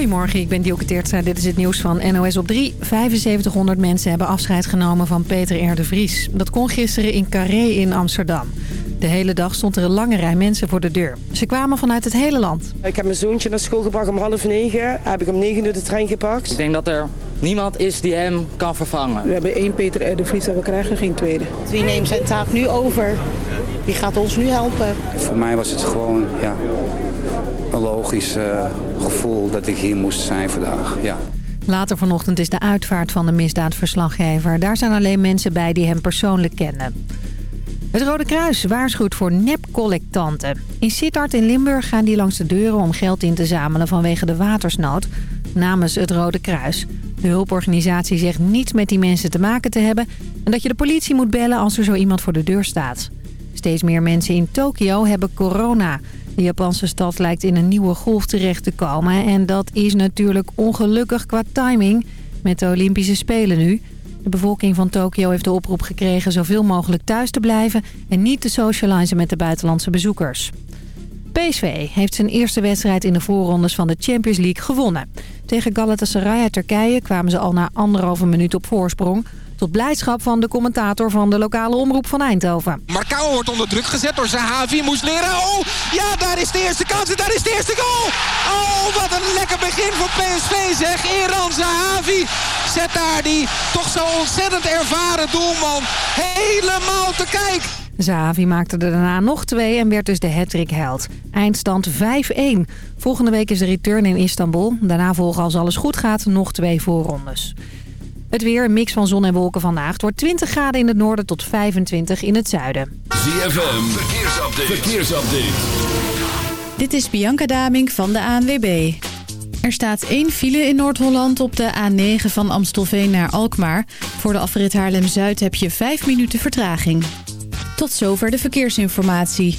Goedemorgen, ik ben Dielke Teertstra. Dit is het nieuws van NOS op 3. 7500 mensen hebben afscheid genomen van Peter R. de Vries. Dat kon gisteren in Carré in Amsterdam. De hele dag stond er een lange rij mensen voor de deur. Ze kwamen vanuit het hele land. Ik heb mijn zoontje naar school gebracht om half negen. Heb ik om negen uur de trein gepakt. Ik denk dat er niemand is die hem kan vervangen. We hebben één Peter R. de Vries en we krijgen geen tweede. Wie neemt zijn taak nu over? Wie gaat ons nu helpen? Voor mij was het gewoon ja, logisch uh, gevoel dat ik hier moest zijn vandaag. Ja. Later vanochtend is de uitvaart van de misdaadverslaggever. Daar zijn alleen mensen bij die hem persoonlijk kennen. Het Rode Kruis waarschuwt voor nepcollectanten. In Sittard in Limburg gaan die langs de deuren om geld in te zamelen vanwege de watersnood. Namens het Rode Kruis. De hulporganisatie zegt niets met die mensen te maken te hebben... en dat je de politie moet bellen als er zo iemand voor de deur staat. Steeds meer mensen in Tokio hebben corona. De Japanse stad lijkt in een nieuwe golf terecht te komen... en dat is natuurlijk ongelukkig qua timing met de Olympische Spelen nu... De bevolking van Tokio heeft de oproep gekregen zoveel mogelijk thuis te blijven... en niet te socializen met de buitenlandse bezoekers. PSV heeft zijn eerste wedstrijd in de voorrondes van de Champions League gewonnen. Tegen Galatasaray uit Turkije kwamen ze al na anderhalve minuut op voorsprong... Tot blijdschap van de commentator van de lokale omroep van Eindhoven. Marcao wordt onder druk gezet door Zahavi. Moest leren. Oh, ja, daar is de eerste kans en daar is de eerste goal. Oh, wat een lekker begin voor PSV zeg. Eran Zahavi zet daar die toch zo ontzettend ervaren doelman helemaal te kijk. Zahavi maakte er daarna nog twee en werd dus de hattrick held. Eindstand 5-1. Volgende week is de return in Istanbul. Daarna volgen als alles goed gaat nog twee voorrondes. Het weer, een mix van zon en wolken vandaag. Het wordt 20 graden in het noorden tot 25 in het zuiden. ZFM, verkeersupdate. verkeersupdate. Dit is Bianca Daming van de ANWB. Er staat één file in Noord-Holland op de A9 van Amstelveen naar Alkmaar. Voor de afrit Haarlem-Zuid heb je 5 minuten vertraging. Tot zover de verkeersinformatie.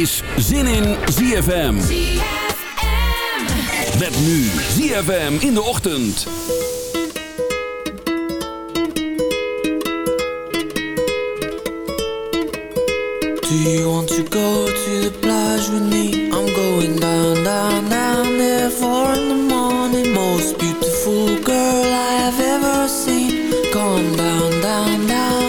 Is Zin in ZFM. Met nu ZFM in de ochtend. Do you want to go to the plage with me? I'm going down, down, down there Four in the morning Most beautiful girl I have ever seen Come down, down, down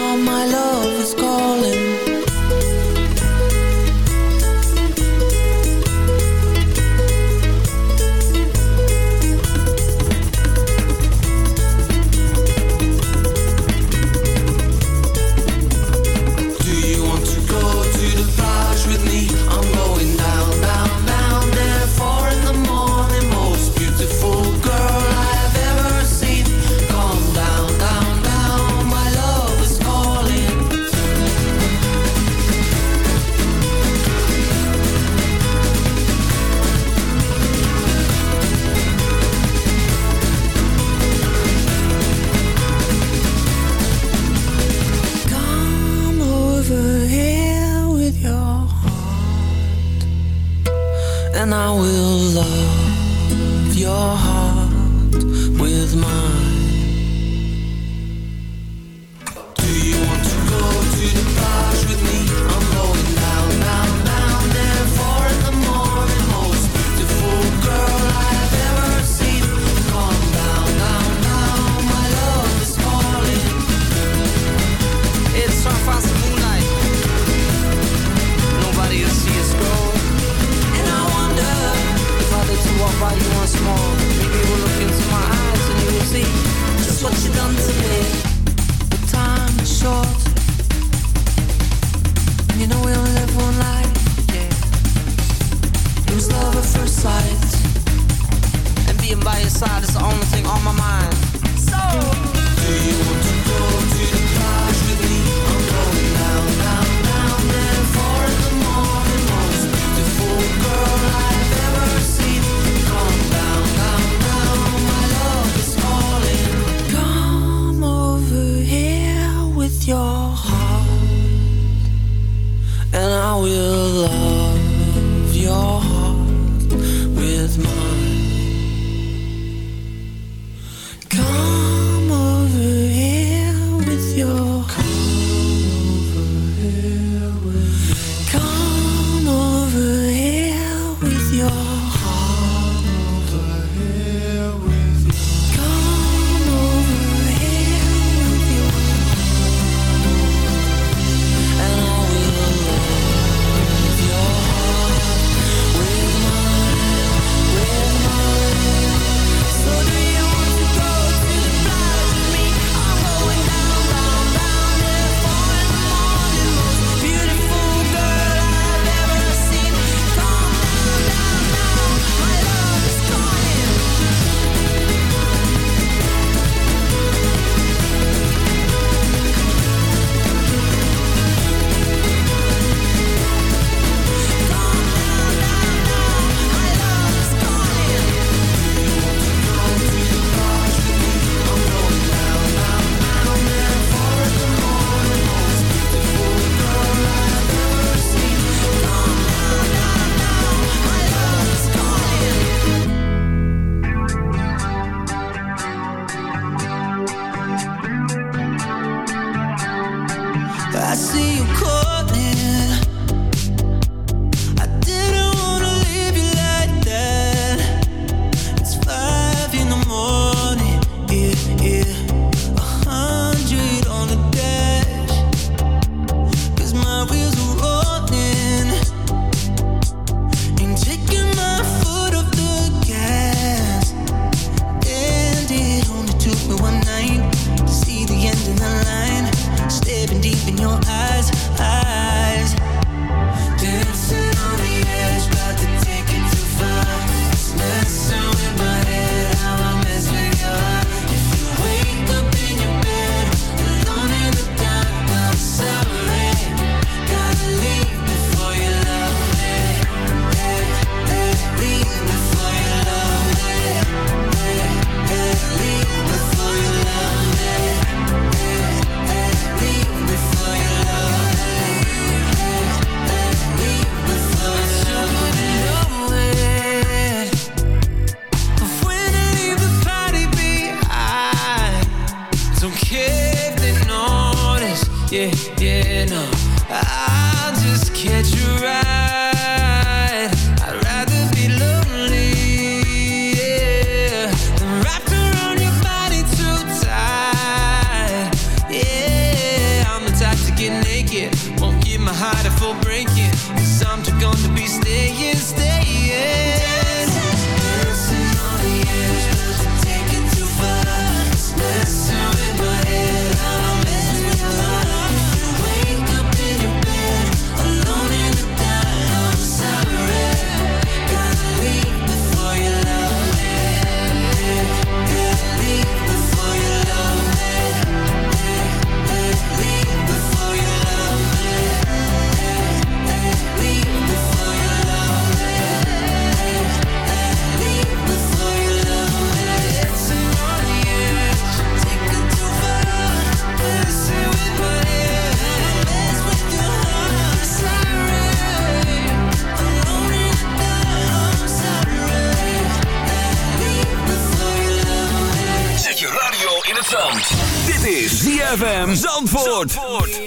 Zandvoort. Goes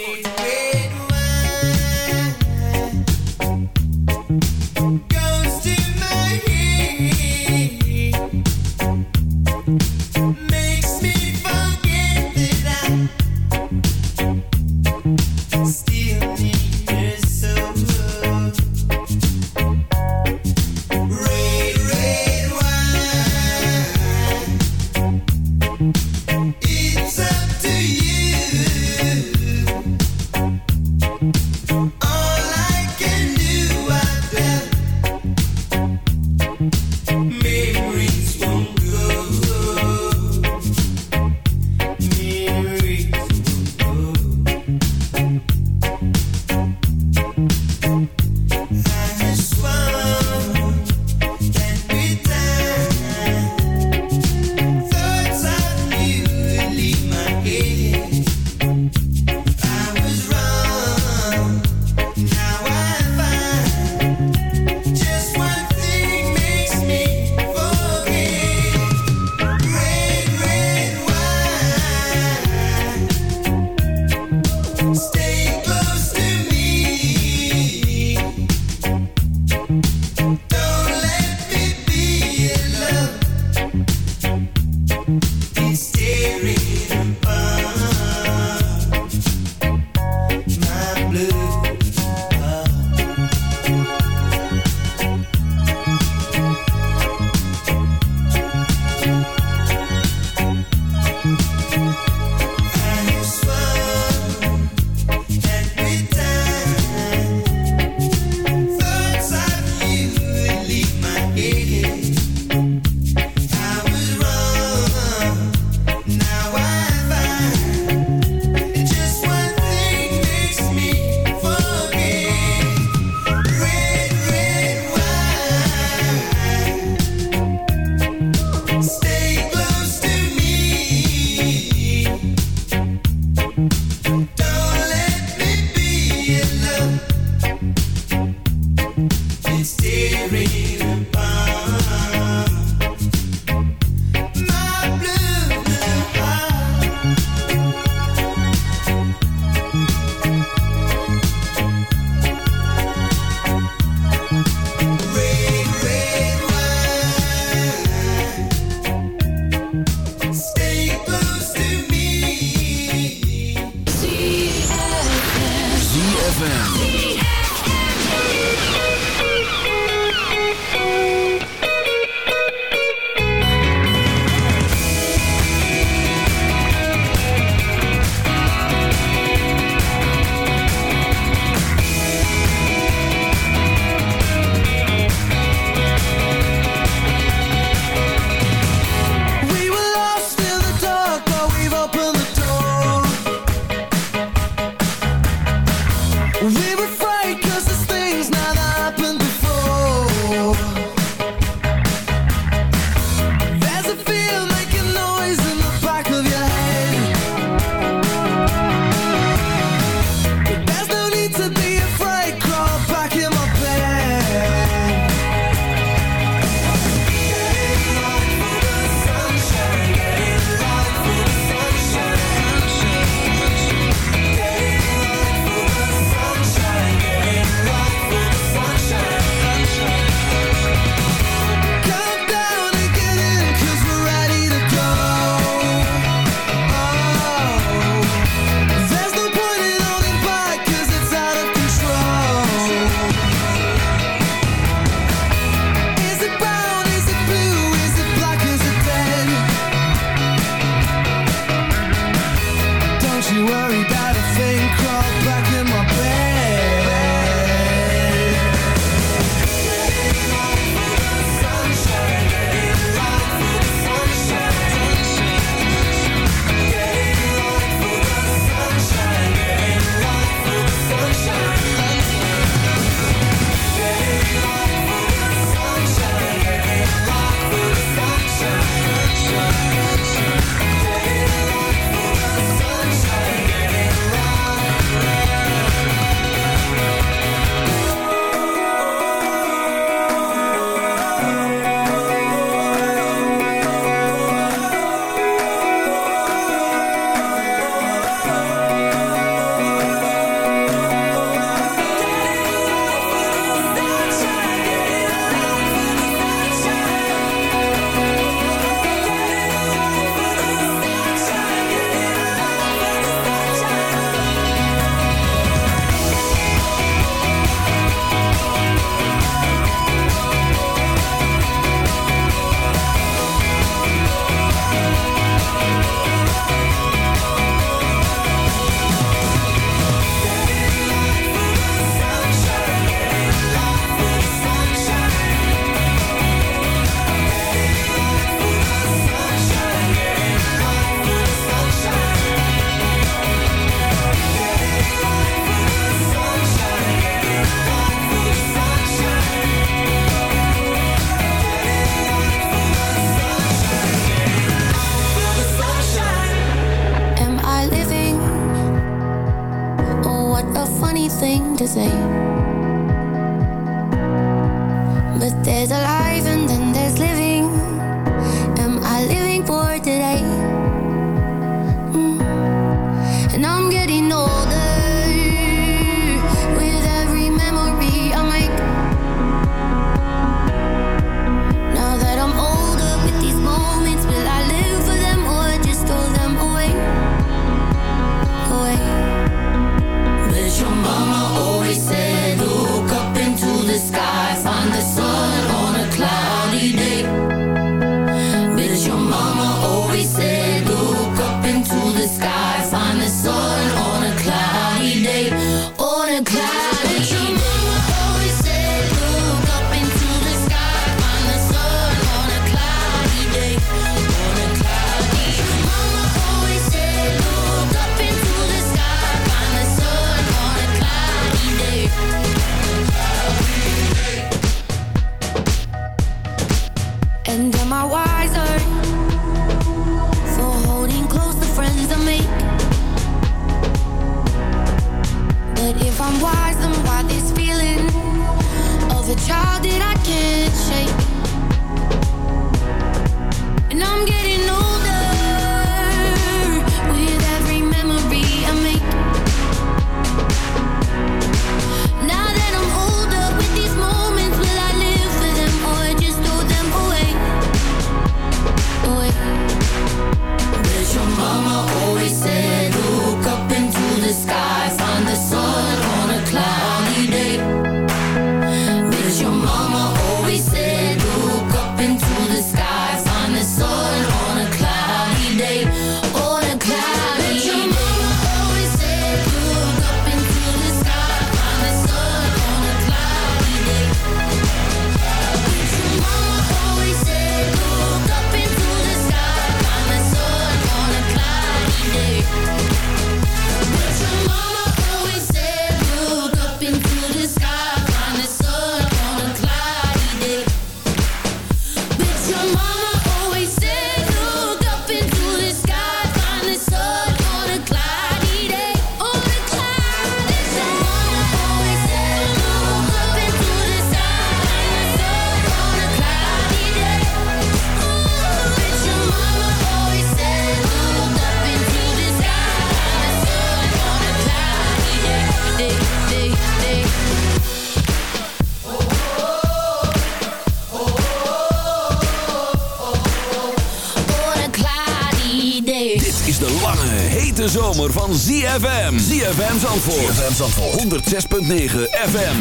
Zandvoort. ZFM Zandvoort. 106.9 FM.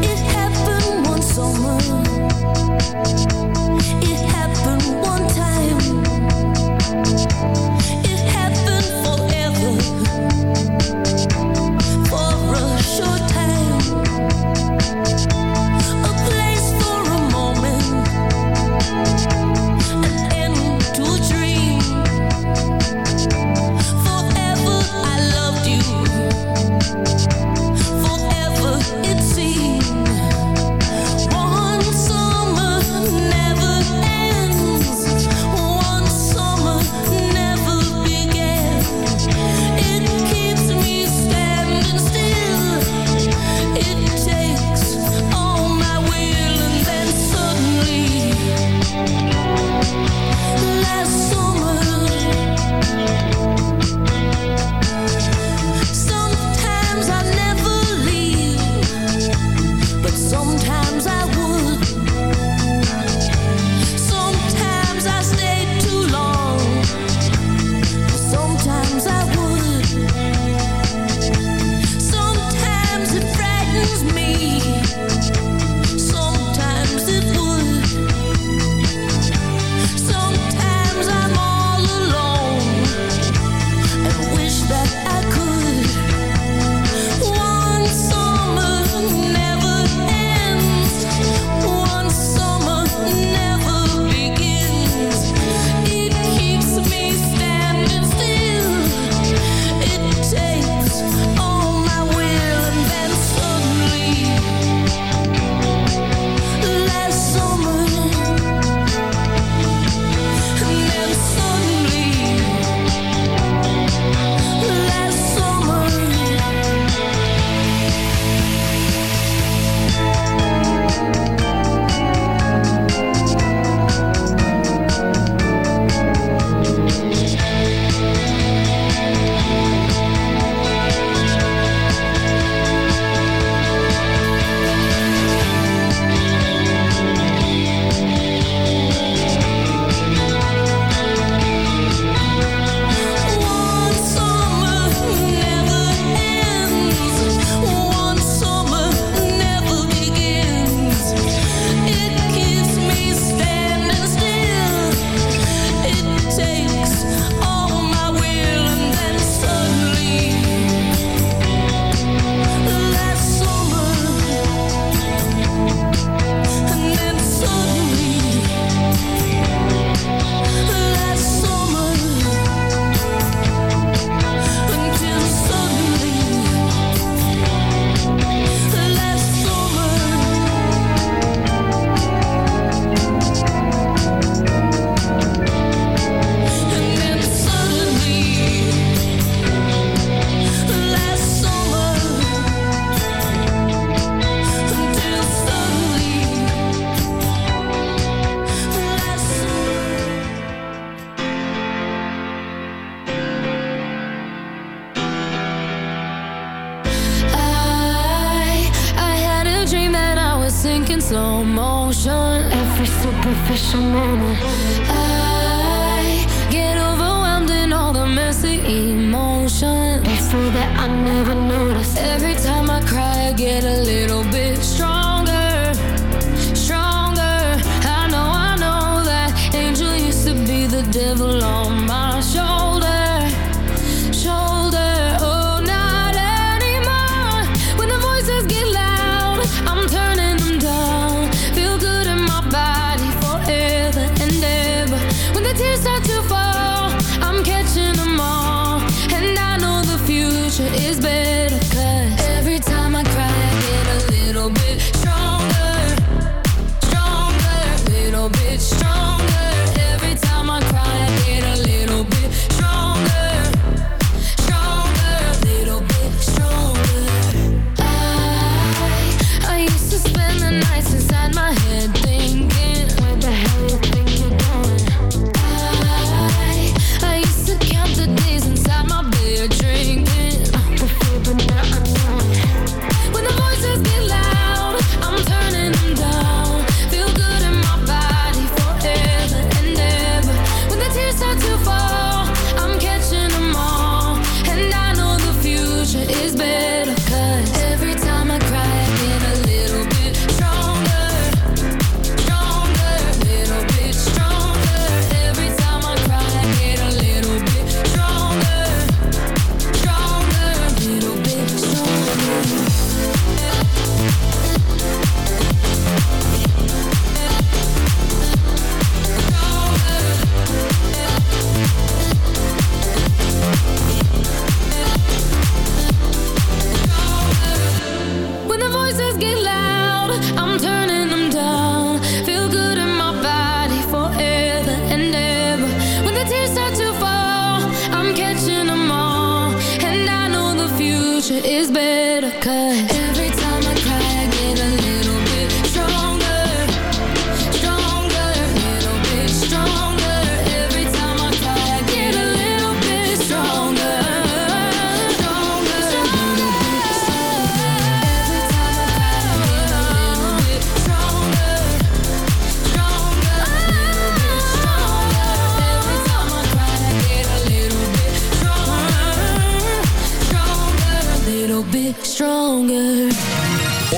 It happened one summer. Before that I never noticed. Every time I cry, I get a little bit.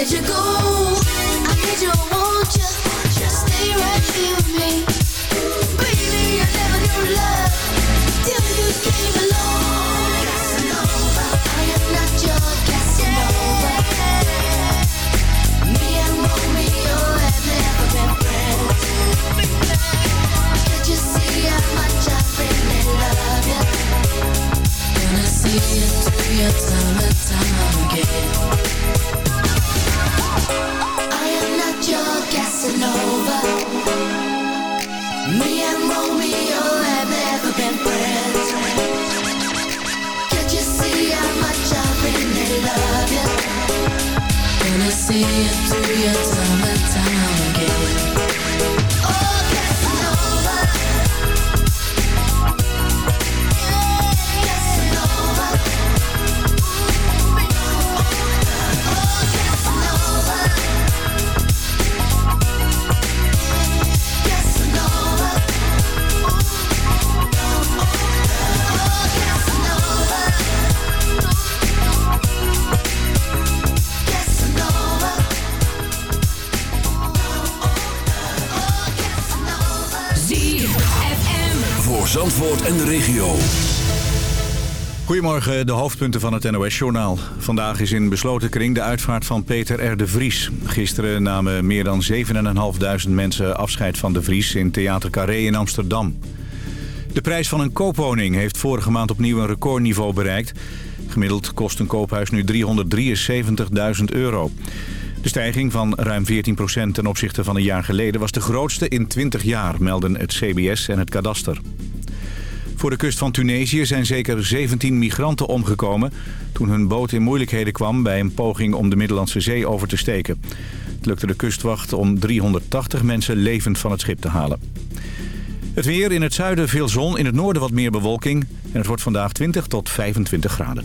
let you go. me into your time Goedemorgen, de hoofdpunten van het NOS-journaal. Vandaag is in besloten kring de uitvaart van Peter R. de Vries. Gisteren namen meer dan 7.500 mensen afscheid van de Vries in Theater Carré in Amsterdam. De prijs van een koopwoning heeft vorige maand opnieuw een recordniveau bereikt. Gemiddeld kost een koophuis nu 373.000 euro. De stijging van ruim 14% ten opzichte van een jaar geleden was de grootste in 20 jaar, melden het CBS en het kadaster. Voor de kust van Tunesië zijn zeker 17 migranten omgekomen... toen hun boot in moeilijkheden kwam bij een poging om de Middellandse Zee over te steken. Het lukte de kustwacht om 380 mensen levend van het schip te halen. Het weer in het zuiden veel zon, in het noorden wat meer bewolking... en het wordt vandaag 20 tot 25 graden.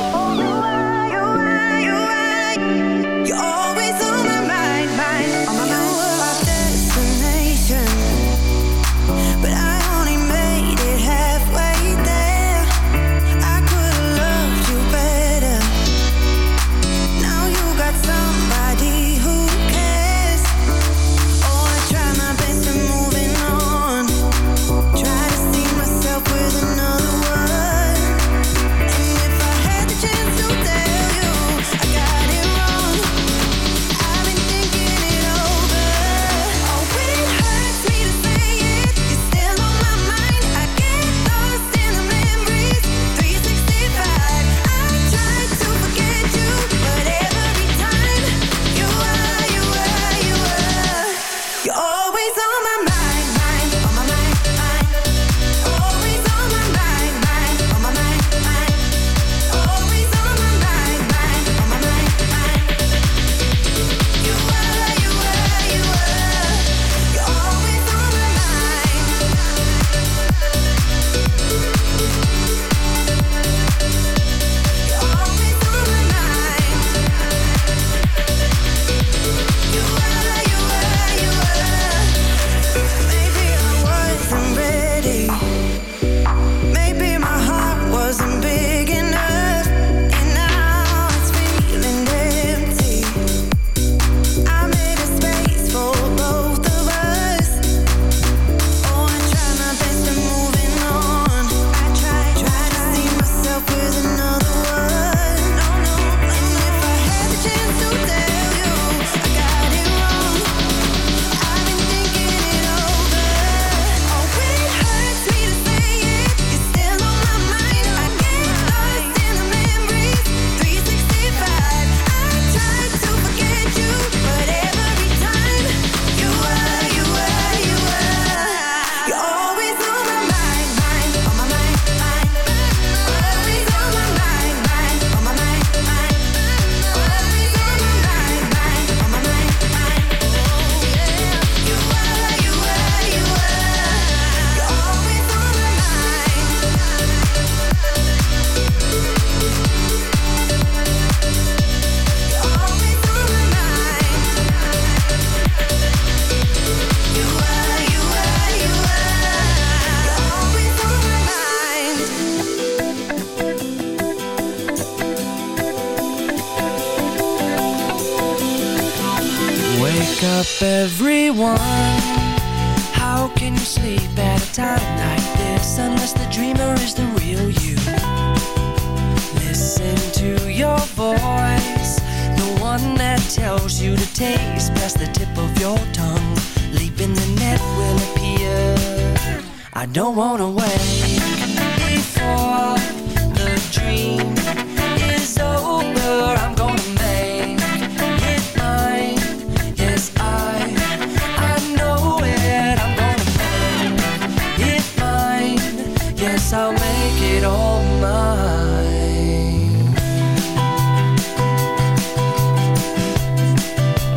I'll make it all mine.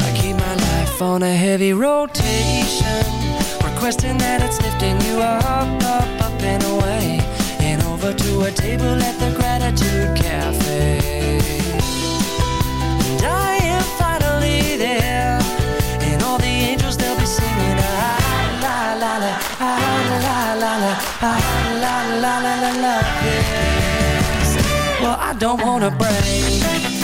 I keep my life on a heavy rotation, requesting that it's lifting you up, up, up and away, and over to a table at the Gratitude Cafe. And I am finally there, and all the angels they'll be singing ah la la la ah ah Well, I don't wanna break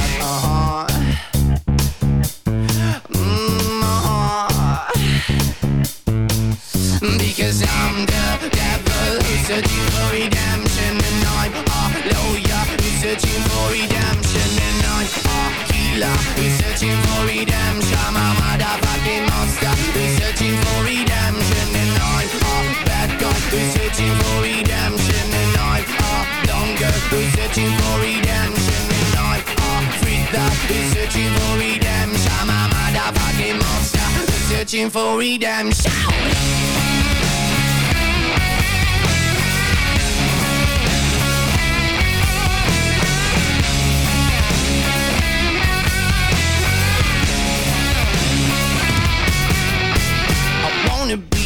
Searching for redemption And I'm a lawyer who's searching for redemption And I'm a healer who's searching for redemption I'm a motherfucking monster who's searching for redemption And I'm a bad guy who's searching for redemption And I'm a girl who's searching for redemption And I'm a freak that who's searching for redemption I'm a motherfucking monster who's searching for redemption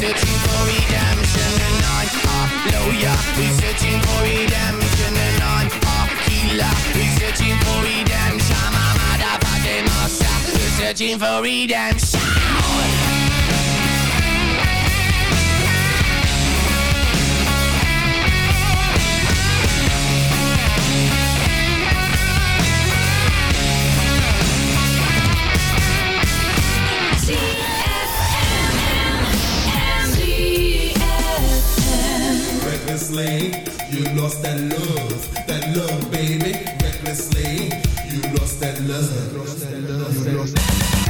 devil, researching for redemption. And I'm a lawyer, researching for redemption. And I'm a healer, researching for redemption. I'm a motherfucking monster, researching for redemption. Recklessly, you lost that love, that love, baby. Recklessly, you lost that love. You Lost that love, You lost that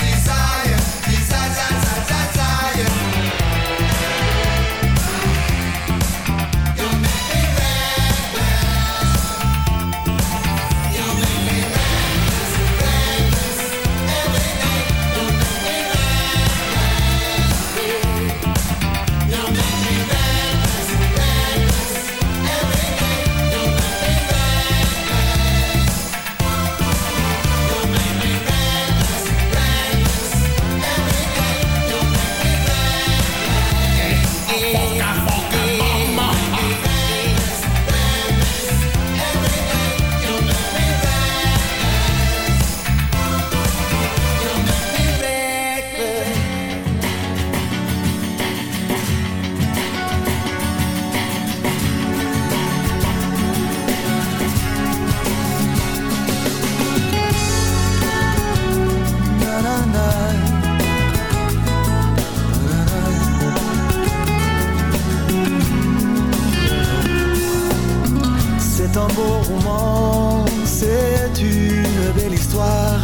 c'est une belle histoire.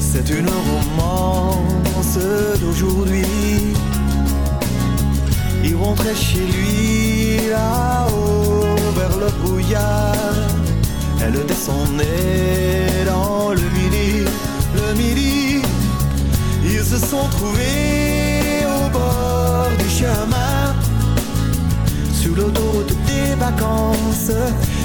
C'est une romance d'aujourd'hui. Il rentrait chez lui là-haut vers le brouillard. Elle descendait dans le midi, le midi. Ils se sont trouvés au bord du chemin, sur l'autoroute des vacances.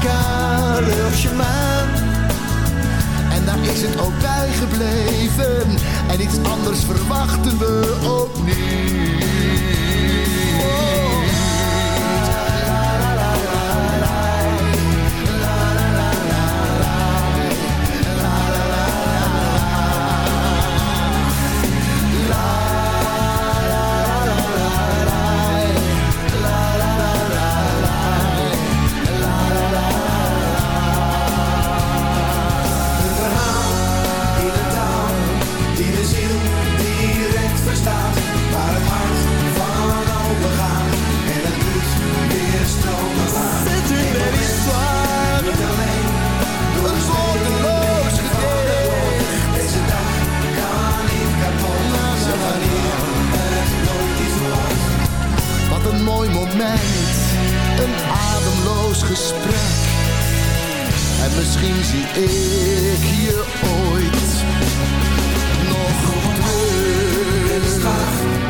chacun leur chemin. En daar is het ook bij gebleven. En iets anders verwachten we ook mooi moment, een ademloos gesprek. En misschien zie ik je ooit nog terug.